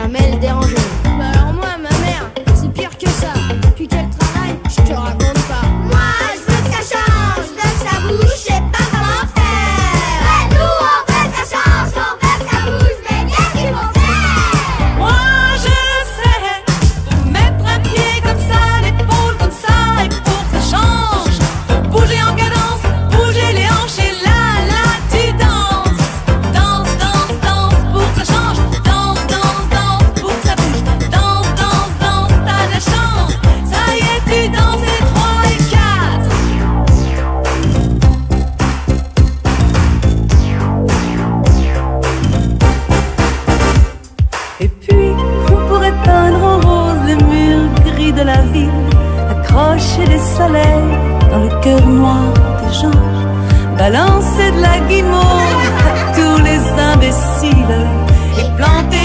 jamais le. la ville accrocher des soleils dans le cœur noir des gens, balancer de la guimauve à tous les imbéciles et planter